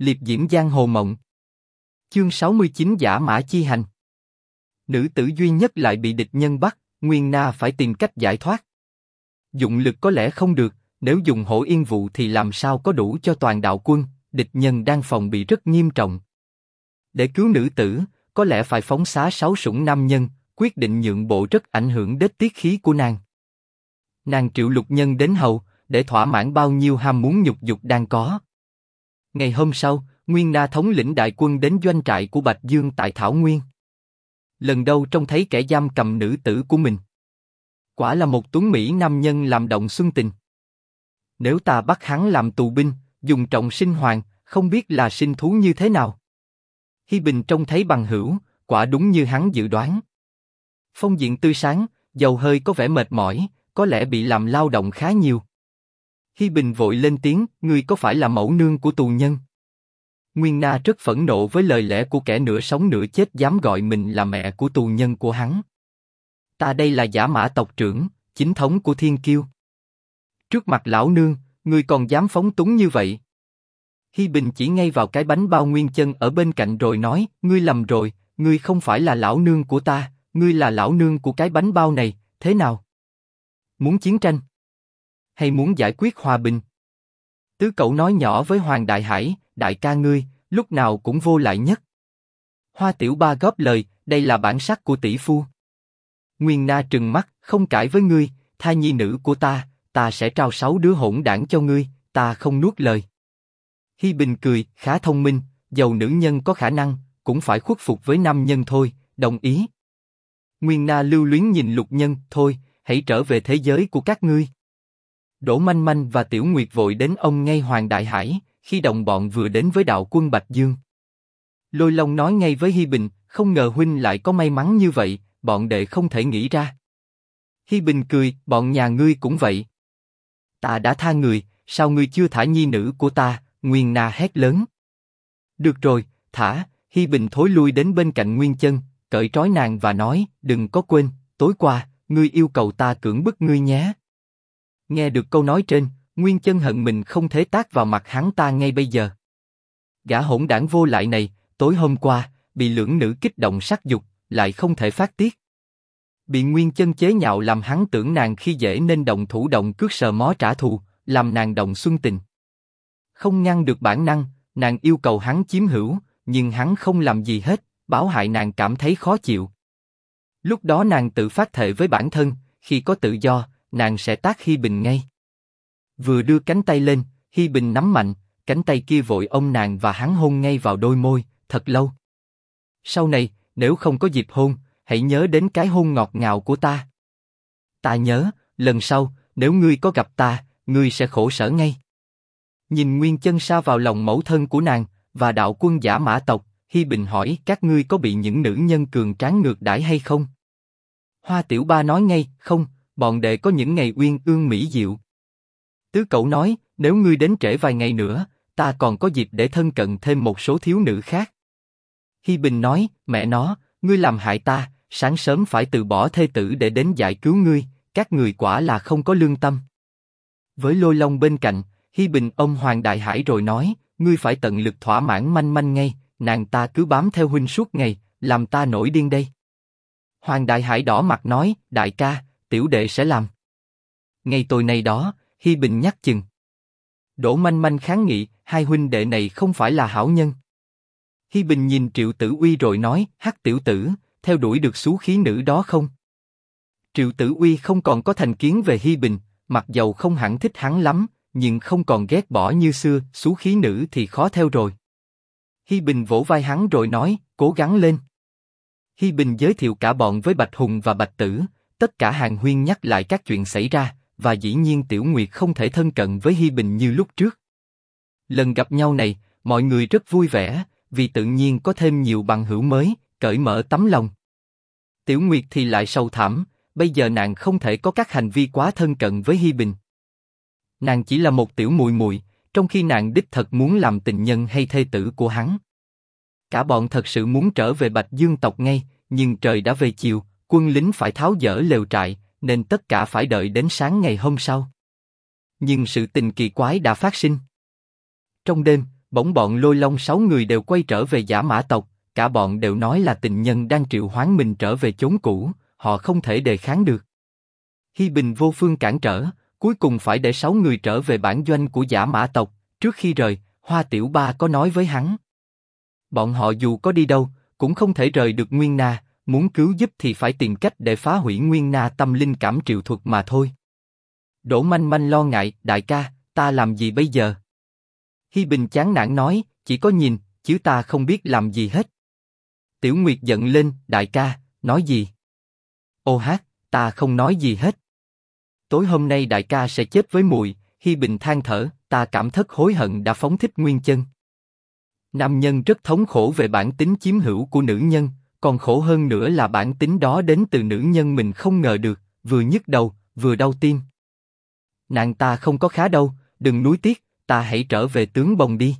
liệp diễm giang hồ mộng. Chương 69 giả mã chi hành. Nữ tử duy nhất lại bị địch nhân bắt, Nguyên Na phải tìm cách giải thoát. Dụng lực có lẽ không được, nếu dùng hổ yên vụ thì làm sao có đủ cho toàn đạo quân, địch nhân đang phòng bị rất nghiêm trọng. Để cứu nữ tử, có lẽ phải phóng xá sáu sủng nam nhân, quyết định nhượng bộ rất ảnh hưởng đến tiết khí của nàng. Nàng triệu lục nhân đến hầu, để thỏa mãn bao nhiêu ham muốn nhục dục đang có. Ngày hôm sau, Nguyên Na thống lĩnh đại quân đến doanh trại của Bạch Dương tại Thảo Nguyên. Lần đầu trông thấy kẻ giam cầm nữ tử của mình. Quả là một tuấn mỹ nam nhân làm động xuân tình. Nếu ta bắt hắn làm tù binh, dùng trọng sinh hoàng, không biết là sinh thú như thế nào. Hi Bình trông thấy bằng hữu, quả đúng như hắn dự đoán. Phong diện tươi sáng, dầu hơi có vẻ mệt mỏi, có lẽ bị làm lao động khá nhiều. Hi Bình vội lên tiếng, ngươi có phải là mẫu nương của tù nhân? Nguyên Na rất phẫn nộ với lời lẽ của kẻ nửa sống nửa chết dám gọi mình là mẹ của tù nhân của hắn. Ta đây là giả mã tộc trưởng, chính thống của Thiên Kiêu. Trước mặt lão nương, ngươi còn dám phóng túng như vậy? Hi Bình chỉ ngay vào cái bánh bao nguyên chân ở bên cạnh rồi nói, ngươi lầm rồi, ngươi không phải là lão nương của ta, ngươi là lão nương của cái bánh bao này, thế nào? Muốn chiến tranh? Hay muốn giải quyết hòa bình? Tứ cậu nói nhỏ với Hoàng Đại Hải, đại ca ngươi, lúc nào cũng vô lại nhất. Hoa Tiểu Ba góp lời, đây là bản sắc của tỷ phu. Nguyên Na trừng mắt, không cãi với ngươi, tha nhi nữ của ta, ta sẽ trao sáu đứa hỗn đảng cho ngươi, ta không nuốt lời. Hi Bình cười, khá thông minh, giàu nữ nhân có khả năng, cũng phải khuất phục với nam nhân thôi, đồng ý. Nguyên Na lưu luyến nhìn lục nhân, thôi, hãy trở về thế giới của các ngươi. Đỗ Manh Manh và Tiểu Nguyệt vội đến ông ngay Hoàng Đại Hải, khi đồng bọn vừa đến với đạo quân Bạch Dương. Lôi Long nói ngay với Hi Bình, không ngờ huynh lại có may mắn như vậy, bọn đệ không thể nghĩ ra. Hi Bình cười, bọn nhà ngươi cũng vậy. Ta đã tha người, sao ngươi chưa thả nhi nữ của ta? Nguyên Na hét lớn. Được rồi, thả. Hi Bình thối lui đến bên cạnh Nguyên Chân, cởi trói nàng và nói, đừng có quên, tối qua, ngươi yêu cầu ta cưỡng bức ngươi nhé. Nghe được câu nói trên, Nguyên Chân hận mình không thể tác vào mặt hắn ta ngay bây giờ. Gã hỗn đảng vô lại này, tối hôm qua bị lưỡng nữ kích động sắc dục, lại không thể phát tiết. Bị Nguyên Chân chế nhạo làm hắn tưởng nàng khi dễ nên động thủ động cướp sờ mó trả thù, làm nàng động xuân tình. Không ngăn được bản năng, nàng yêu cầu hắn chiếm hữu, nhưng hắn không làm gì hết, báo hại nàng cảm thấy khó chịu. Lúc đó nàng tự phát thệ với bản thân, khi có tự do, nàng sẽ tác Hi Bình ngay. Vừa đưa cánh tay lên, Hi Bình nắm mạnh, cánh tay kia vội ôm nàng và hắn hôn ngay vào đôi môi, thật lâu. Sau này, nếu không có dịp hôn, hãy nhớ đến cái hôn ngọt ngào của ta. Ta nhớ, lần sau, nếu ngươi có gặp ta, ngươi sẽ khổ sở ngay. Nhìn Nguyên Chân Sa vào lòng mẫu thân của nàng và đạo quân giả mã tộc, Hi Bình hỏi các ngươi có bị những nữ nhân cường tráng ngược đãi hay không? Hoa Tiểu Ba nói ngay, không, bọn đệ có những ngày uyên ương mỹ diệu. Tứ Cậu nói, nếu ngươi đến trễ vài ngày nữa, ta còn có dịp để thân cận thêm một số thiếu nữ khác. Hi Bình nói, mẹ nó, ngươi làm hại ta, sáng sớm phải từ bỏ thê tử để đến giải cứu ngươi, các người quả là không có lương tâm. Với Lôi Long bên cạnh, Hi Bình ông Hoàng Đại Hải rồi nói, ngươi phải tận lực thỏa mãn manh manh ngay, nàng ta cứ bám theo huynh suốt ngày, làm ta nổi điên đây. Hoàng Đại Hải đỏ mặt nói, đại ca, tiểu đệ sẽ làm. Ngay tối nay đó, Hi Bình nhắc chừng. Đỗ Manh Manh kháng nghị, hai huynh đệ này không phải là hảo nhân. Hi Bình nhìn Triệu Tử Uy rồi nói, hắc tiểu tử, theo đuổi được số khí nữ đó không? Triệu Tử Uy không còn có thành kiến về Hi Bình, mặc dầu không hẳn thích hắn lắm, nhưng không còn ghét bỏ như xưa, số khí nữ thì khó theo rồi. Hi Bình vỗ vai hắn rồi nói, cố gắng lên. Hi Bình giới thiệu cả bọn với Bạch Hùng và Bạch Tử, tất cả hàng huyên nhắc lại các chuyện xảy ra, và dĩ nhiên Tiểu Nguyệt không thể thân cận với Hi Bình như lúc trước. Lần gặp nhau này, mọi người rất vui vẻ, vì tự nhiên có thêm nhiều bằng hữu mới, cởi mở tấm lòng. Tiểu Nguyệt thì lại sâu thẳm, bây giờ nàng không thể có các hành vi quá thân cận với Hi Bình. Nàng chỉ là một tiểu mùi mùi, trong khi nàng đích thật muốn làm tình nhân hay thê tử của hắn. Cả bọn thật sự muốn trở về Bạch Dương tộc ngay, nhưng trời đã về chiều, quân lính phải tháo dỡ lều trại, nên tất cả phải đợi đến sáng ngày hôm sau. Nhưng sự tình kỳ quái đã phát sinh. Trong đêm, bỗng bọn lôi long sáu người đều quay trở về giả mã tộc, cả bọn đều nói là tình nhân đang triệu hoán mình trở về chốn cũ, họ không thể đề kháng được. Hi Bình vô phương cản trở, cuối cùng phải để sáu người trở về bản doanh của giả mã tộc. Trước khi rời, Hoa Tiểu Ba có nói với hắn. Bọn họ dù có đi đâu, cũng không thể rời được Nguyên Na, muốn cứu giúp thì phải tìm cách để phá hủy Nguyên Na tâm linh cảm triệu thuật mà thôi. Đỗ Manh Manh lo ngại, đại ca, ta làm gì bây giờ? Hi Bình chán nản nói, chỉ có nhìn, chứ ta không biết làm gì hết. Tiểu Nguyệt giận lên, đại ca, nói gì? Ô hát, ta không nói gì hết. Tối hôm nay đại ca sẽ chết với muội. Hi Bình than thở, ta cảm thất hối hận đã phóng thích nguyên chân. Nam nhân rất thống khổ về bản tính chiếm hữu của nữ nhân, còn khổ hơn nữa là bản tính đó đến từ nữ nhân mình không ngờ được, vừa nhức đầu, vừa đau tim. Nàng ta không có khá đâu, đừng nuối tiếc, ta hãy trở về tướng bồng đi.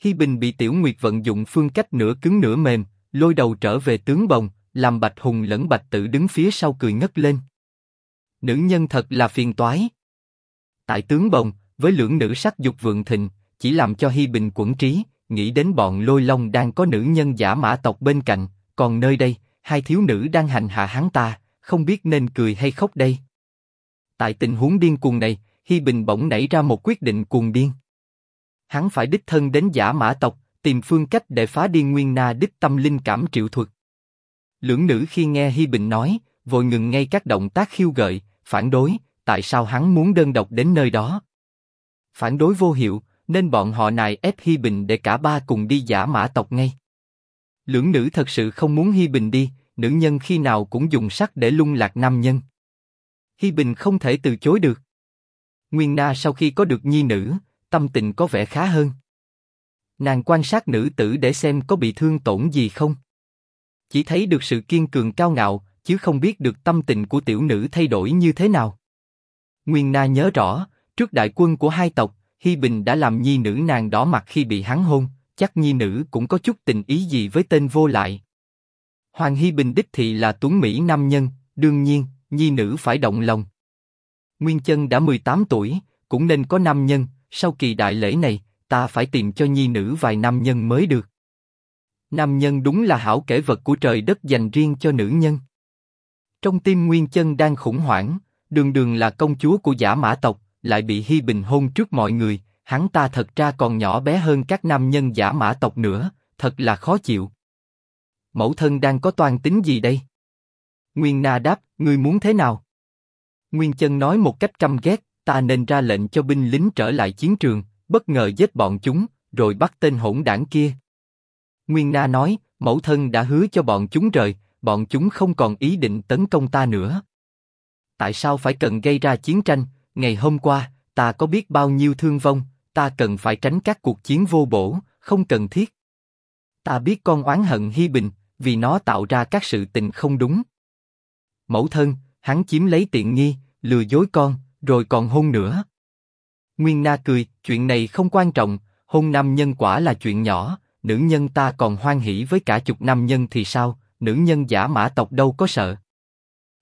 Hi Bình bị Tiểu Nguyệt vận dụng phương cách nửa cứng nửa mềm, lôi đầu trở về tướng bồng, làm Bạch Hùng lẫn Bạch Tử đứng phía sau cười ngất lên. Nữ nhân thật là phiền toái. Tại tướng bồng, với lưỡng nữ sắc dục vượng thịnh, chỉ làm cho Hi Bình quẩn trí, nghĩ đến bọn lôi long đang có nữ nhân giả mã tộc bên cạnh, còn nơi đây, hai thiếu nữ đang hành hạ hắn ta, không biết nên cười hay khóc đây. Tại tình huống điên cuồng này, Hi Bình bỗng nảy ra một quyết định cuồng điên. Hắn phải đích thân đến giả mã tộc, tìm phương cách để phá điên nguyên na đích tâm linh cảm triệu thuật. Lưỡng nữ khi nghe Hi Bình nói, vội ngừng ngay các động tác khiêu gợi, phản đối, tại sao hắn muốn đơn độc đến nơi đó. Phản đối vô hiệu, nên bọn họ này ép Hi Bình để cả ba cùng đi giả mã tộc ngay. Lưỡng nữ thật sự không muốn Hi Bình đi, nữ nhân khi nào cũng dùng sắc để lung lạc nam nhân. Hi Bình không thể từ chối được. Nguyên Na sau khi có được nhi nữ, tâm tình có vẻ khá hơn. Nàng quan sát nữ tử để xem có bị thương tổn gì không. Chỉ thấy được sự kiên cường cao ngạo, chứ không biết được tâm tình của tiểu nữ thay đổi như thế nào. Nguyên Na nhớ rõ, trước đại quân của hai tộc, Hi Bình đã làm nhi nữ nàng đỏ mặt khi bị hắn hôn, chắc nhi nữ cũng có chút tình ý gì với tên vô lại. Hoàng Hi Bình đích thị là tuấn mỹ nam nhân, đương nhiên, nhi nữ phải động lòng. Nguyên Chân đã 18 tuổi, cũng nên có nam nhân, sau kỳ đại lễ này, ta phải tìm cho nhi nữ vài nam nhân mới được. Nam nhân đúng là hảo kể vật của trời đất dành riêng cho nữ nhân. Trong tim Nguyên Chân đang khủng hoảng, đường đường là công chúa của giả mã tộc, lại bị Hi Bình hôn trước mọi người, hắn ta thật ra còn nhỏ bé hơn các nam nhân giả mã tộc nữa, thật là khó chịu. Mẫu thân đang có toan tính gì đây? Nguyên Na đáp, ngươi muốn thế nào? Nguyên Chân nói một cách căm ghét, ta nên ra lệnh cho binh lính trở lại chiến trường, bất ngờ giết bọn chúng, rồi bắt tên hỗn đảng kia. Nguyên Na nói, mẫu thân đã hứa cho bọn chúng rời, bọn chúng không còn ý định tấn công ta nữa. Tại sao phải cần gây ra chiến tranh? Ngày hôm qua, ta có biết bao nhiêu thương vong, ta cần phải tránh các cuộc chiến vô bổ, không cần thiết. Ta biết con oán hận Hi Bình, vì nó tạo ra các sự tình không đúng. Mẫu thân, hắn chiếm lấy tiện nghi, lừa dối con, rồi còn hôn nữa. Nguyên Na cười, chuyện này không quan trọng, hôn nam nhân quả là chuyện nhỏ, nữ nhân ta còn hoan hỉ với cả chục nam nhân thì sao, nữ nhân giả mã tộc đâu có sợ.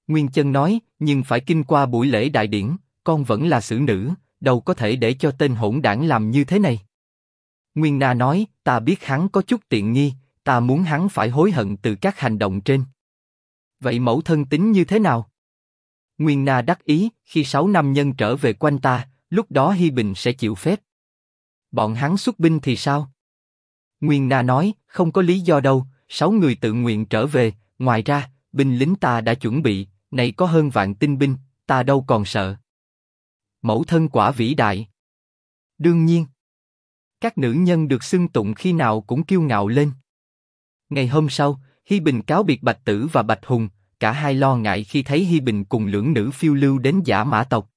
Nguyên Chân nói, nhưng phải kinh qua buổi lễ đại điển, con vẫn là xử nữ, đâu có thể để cho tên hỗn đảng làm như thế này. Nguyên Na nói, ta biết hắn có chút tiện nghi, ta muốn hắn phải hối hận từ các hành động trên. Vậy mẫu thân tính như thế nào? Nguyên Na đắc ý, khi sáu năm nhân trở về quanh ta, lúc đó Hi Bình sẽ chịu phép. Bọn hắn xuất binh thì sao? Nguyên Na nói, không có lý do đâu, sáu người tự nguyện trở về, ngoài ra, binh lính ta đã chuẩn bị, này có hơn vạn tinh binh, ta đâu còn sợ. Mẫu thân quả vĩ đại. Đương nhiên, các nữ nhân được xưng tụng khi nào cũng kiêu ngạo lên. Ngày hôm sau, Hi Bình cáo biệt Bạch Tử và Bạch Hùng, cả hai lo ngại khi thấy Hi Bình cùng lưỡng nữ phiêu lưu đến giả mã tộc.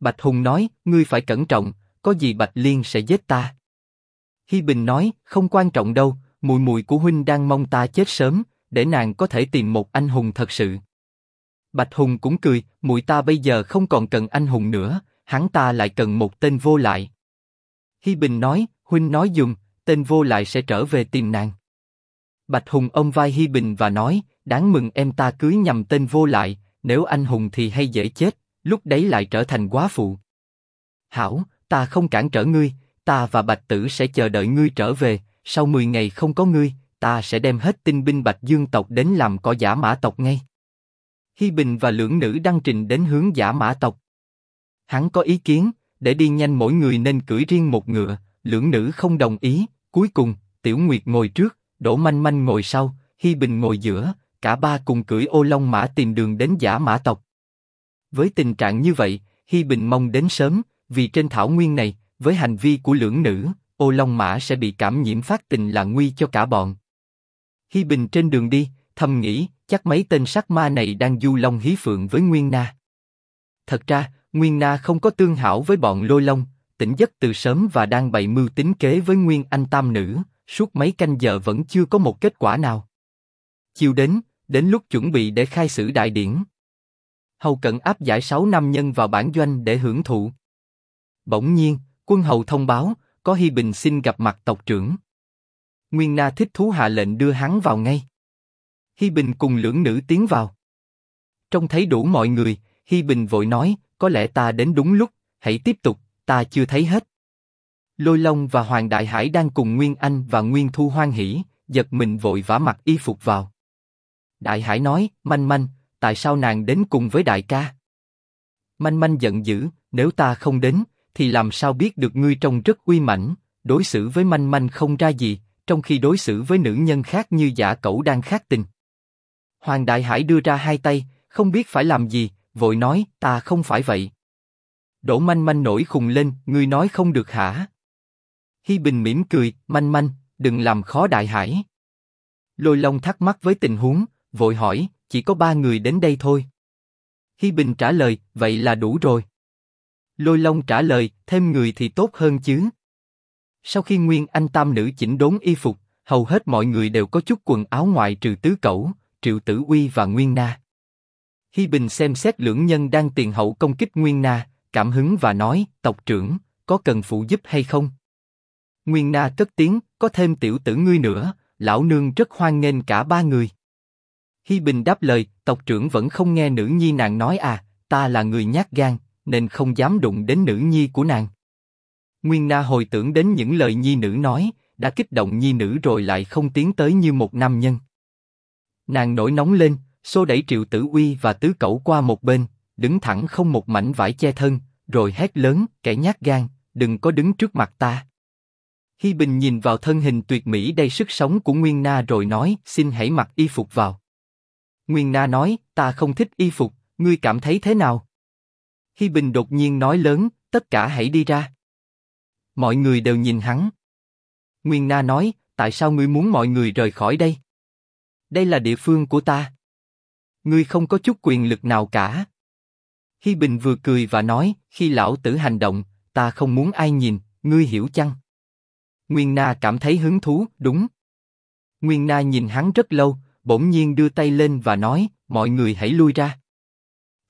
Bạch Hùng nói, ngươi phải cẩn trọng, có gì Bạch Liên sẽ giết ta. Hi Bình nói, không quan trọng đâu, mùi mùi của huynh đang mong ta chết sớm, để nàng có thể tìm một anh hùng thật sự. Bạch Hùng cũng cười, mũi ta bây giờ không còn cần anh hùng nữa, hắn ta lại cần một tên vô lại. Hi Bình nói, huynh nói dùng, tên vô lại sẽ trở về tìm nàng. Bạch Hùng ôm vai Hi Bình và nói, đáng mừng em ta cưới nhầm tên vô lại, nếu anh hùng thì hay dễ chết, lúc đấy lại trở thành quá phụ. Hảo, ta không cản trở ngươi, ta và Bạch Tử sẽ chờ đợi ngươi trở về, sau 10 ngày không có ngươi, ta sẽ đem hết tinh binh Bạch Dương tộc đến làm cỏ giả mã tộc ngay. Hi Bình và lưỡng nữ đăng trình đến hướng giả mã tộc. Hắn có ý kiến, để đi nhanh mỗi người nên cưỡi riêng một ngựa, lưỡng nữ không đồng ý, cuối cùng, Tiểu Nguyệt ngồi trước, Đỗ Manh Manh ngồi sau, Hi Bình ngồi giữa, cả ba cùng cưỡi ô long mã tìm đường đến giả mã tộc. Với tình trạng như vậy, Hi Bình mong đến sớm, vì trên thảo nguyên này, với hành vi của lưỡng nữ, ô long mã sẽ bị cảm nhiễm phát tình là nguy cho cả bọn. Hi Bình trên đường đi, thầm nghĩ, chắc mấy tên sát ma này đang du long hí phượng với Nguyên Na. Thật ra, Nguyên Na không có tương hảo với bọn lôi long, tỉnh giấc từ sớm và đang bày mưu tính kế với Nguyên Anh Tam Nữ, suốt mấy canh giờ vẫn chưa có một kết quả nào. Chiều đến, đến lúc chuẩn bị để khai sử đại điển. Hầu cận áp giải sáu nam nhân vào bản doanh để hưởng thụ. Bỗng nhiên, quân hầu thông báo, có Hi Bình xin gặp mặt tộc trưởng. Nguyên Na thích thú hạ lệnh đưa hắn vào ngay. Hi Bình cùng lưỡng nữ tiến vào. Trông thấy đủ mọi người, Hi Bình vội nói, có lẽ ta đến đúng lúc, hãy tiếp tục, ta chưa thấy hết. Lôi Long và Hoàng Đại Hải đang cùng Nguyên Anh và Nguyên Thu hoan hỉ, giật mình vội vã mặc y phục vào. Đại Hải nói, Manh Manh, tại sao nàng đến cùng với đại ca? Manh Manh giận dữ, nếu ta không đến, thì làm sao biết được ngươi trông rất uy mãnh, đối xử với Manh Manh không ra gì, trong khi đối xử với nữ nhân khác như giả cẩu đang khác tình. Hoàng Đại Hải đưa ra hai tay, không biết phải làm gì, vội nói, ta không phải vậy. Đỗ Manh Manh nổi khùng lên, ngươi nói không được hả? Hi Bình mỉm cười, Manh Manh, đừng làm khó Đại Hải. Lôi Long thắc mắc với tình huống, vội hỏi, chỉ có ba người đến đây thôi. Hi Bình trả lời, vậy là đủ rồi. Lôi Long trả lời, thêm người thì tốt hơn chứ. Sau khi Nguyên Anh Tam nữ chỉnh đốn y phục, hầu hết mọi người đều có chút quần áo ngoài trừ tứ cẩu, Triệu Tử Uy và Nguyên Na. Hi Bình xem xét lưỡng nhân đang tiền hậu công kích Nguyên Na, cảm hứng và nói, tộc trưởng, có cần phụ giúp hay không? Nguyên Na cất tiếng, có thêm tiểu tử ngươi nữa, lão nương rất hoan nghênh cả ba người. Hi Bình đáp lời, tộc trưởng vẫn không nghe nữ nhi nàng nói à, ta là người nhát gan, nên không dám đụng đến nữ nhi của nàng. Nguyên Na hồi tưởng đến những lời nhi nữ nói, đã kích động nhi nữ rồi lại không tiến tới như một nam nhân. Nàng nổi nóng lên, xô đẩy Triệu Tử Uy và Tứ Cẩu qua một bên, đứng thẳng không một mảnh vải che thân, rồi hét lớn, kẻ nhát gan, đừng có đứng trước mặt ta. Hi Bình nhìn vào thân hình tuyệt mỹ đầy sức sống của Nguyên Na rồi nói, xin hãy mặc y phục vào. Nguyên Na nói, ta không thích y phục, ngươi cảm thấy thế nào? Hi Bình đột nhiên nói lớn, tất cả hãy đi ra. Mọi người đều nhìn hắn. Nguyên Na nói, tại sao ngươi muốn mọi người rời khỏi đây? Đây là địa phương của ta. Ngươi không có chút quyền lực nào cả. Hi Bình vừa cười và nói, khi lão tử hành động, ta không muốn ai nhìn, ngươi hiểu chăng? Nguyên Na cảm thấy hứng thú, đúng. Nguyên Na nhìn hắn rất lâu, bỗng nhiên đưa tay lên và nói, mọi người hãy lui ra.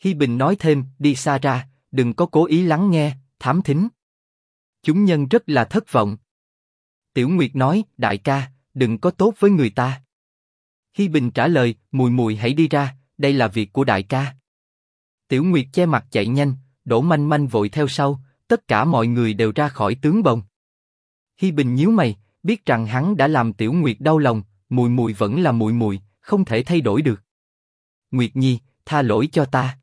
Hi Bình nói thêm, đi xa ra, đừng có cố ý lắng nghe, thám thính. Chúng nhân rất là thất vọng. Tiểu Nguyệt nói, đại ca, đừng có tốt với người ta. Hi Bình trả lời, mùi mùi hãy đi ra, đây là việc của đại ca. Tiểu Nguyệt che mặt chạy nhanh, Đỗ Manh Manh vội theo sau, tất cả mọi người đều ra khỏi tướng bồng. Hi Bình nhíu mày, biết rằng hắn đã làm Tiểu Nguyệt đau lòng, mùi mùi vẫn là mùi mùi, không thể thay đổi được. Nguyệt Nhi, tha lỗi cho ta.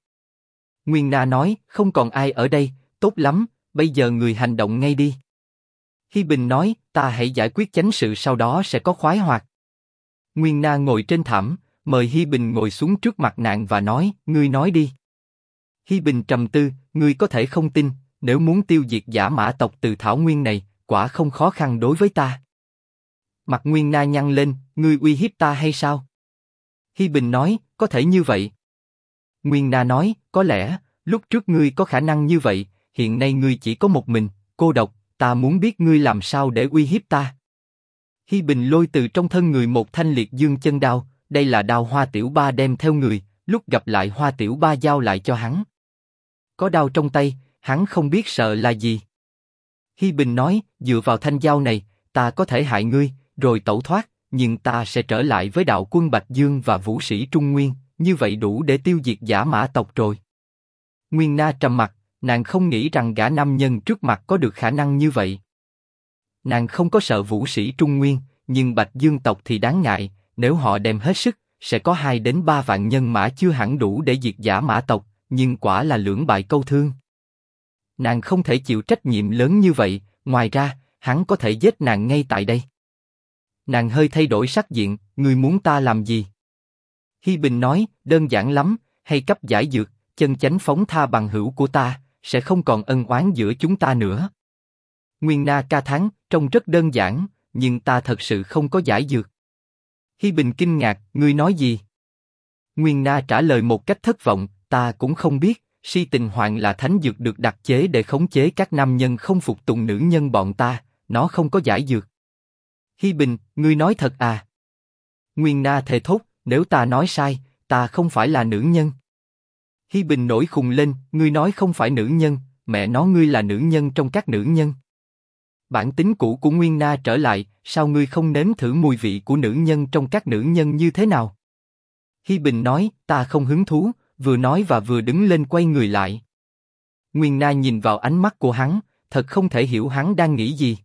Nguyên Na nói, không còn ai ở đây, tốt lắm, bây giờ người hành động ngay đi. Hi Bình nói, ta hãy giải quyết chánh sự sau đó sẽ có khoái hoạt. Nguyên Na ngồi trên thảm, mời Hi Bình ngồi xuống trước mặt nàng và nói, ngươi nói đi. Hi Bình trầm tư, ngươi có thể không tin, nếu muốn tiêu diệt giả mã tộc từ thảo nguyên này, quả không khó khăn đối với ta. Mặt Nguyên Na nhăn lên, ngươi uy hiếp ta hay sao? Hi Bình nói, có thể như vậy. Nguyên Na nói, có lẽ, lúc trước ngươi có khả năng như vậy, hiện nay ngươi chỉ có một mình, cô độc, ta muốn biết ngươi làm sao để uy hiếp ta. Hi Bình lôi từ trong thân người một thanh liệt dương chân đao, đây là đao hoa tiểu ba đem theo người, lúc gặp lại hoa tiểu ba giao lại cho hắn. Có đao trong tay, hắn không biết sợ là gì. Hi Bình nói, dựa vào thanh dao này, ta có thể hại ngươi, rồi tẩu thoát, nhưng ta sẽ trở lại với đạo quân Bạch Dương và vũ sĩ Trung Nguyên, như vậy đủ để tiêu diệt giả mã tộc rồi. Nguyên Na trầm mặt, nàng không nghĩ rằng gã nam nhân trước mặt có được khả năng như vậy. Nàng không có sợ vũ sĩ Trung Nguyên, nhưng Bạch Dương tộc thì đáng ngại, nếu họ đem hết sức, sẽ có hai đến ba vạn nhân mã chưa hẳn đủ để diệt giả mã tộc, nhưng quả là lưỡng bại câu thương. Nàng không thể chịu trách nhiệm lớn như vậy, ngoài ra, hắn có thể giết nàng ngay tại đây. Nàng hơi thay đổi sắc diện, người muốn ta làm gì? Hi Bình nói, đơn giản lắm, hay cấp giải dược, chân chánh phóng tha bằng hữu của ta, sẽ không còn ân oán giữa chúng ta nữa. Nguyên Na ca thắng, trông rất đơn giản, nhưng ta thật sự không có giải dược. Hi Bình kinh ngạc, ngươi nói gì? Nguyên Na trả lời một cách thất vọng, ta cũng không biết. Si tình hoàng là thánh dược được đặc chế để khống chế các nam nhân không phục tùng nữ nhân bọn ta, nó không có giải dược. Hi Bình, ngươi nói thật à? Nguyên Na thề thốt, nếu ta nói sai, ta không phải là nữ nhân. Hi Bình nổi khùng lên, ngươi nói không phải nữ nhân, mẹ nó ngươi là nữ nhân trong các nữ nhân. Bản tính cũ của Nguyên Na trở lại, sao ngươi không nếm thử mùi vị của nữ nhân trong các nữ nhân như thế nào? Hi Bình nói, ta không hứng thú, vừa nói và vừa đứng lên quay người lại. Nguyên Na nhìn vào ánh mắt của hắn, thật không thể hiểu hắn đang nghĩ gì.